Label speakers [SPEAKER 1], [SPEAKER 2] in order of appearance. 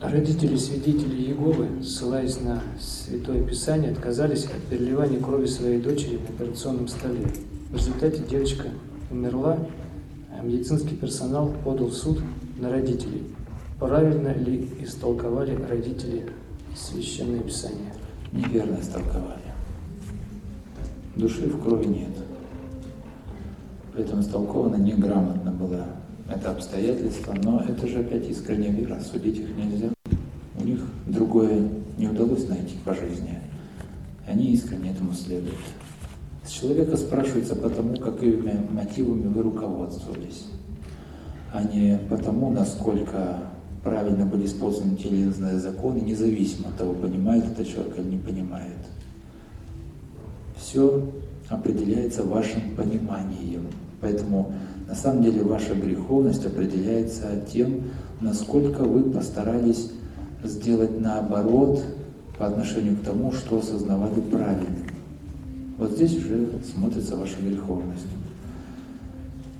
[SPEAKER 1] Родители свидетелей Иеговы, ссылаясь на Святое Писание, отказались от переливания крови своей дочери на операционном столе. В результате девочка умерла, а медицинский персонал подал в суд на родителей. Правильно ли истолковали родители Священное Писание?
[SPEAKER 2] Неверно истолковали. Души в крови нет. Поэтому истолковано неграмотно было это обстоятельство, но это же опять искренняя вера, судить их нельзя. У них другое не удалось найти по жизни. Они искренне этому следуют. С человека спрашивается потому, какими мотивами вы руководствовались, а не потому, насколько правильно были использованы те или иные законы, независимо от того, понимает это человек или не понимает. Все определяется вашим пониманием. Поэтому на самом деле ваша греховность определяется тем, насколько вы постарались сделать наоборот по отношению к тому, что осознавали правильно. Вот здесь уже смотрится ваша греховность.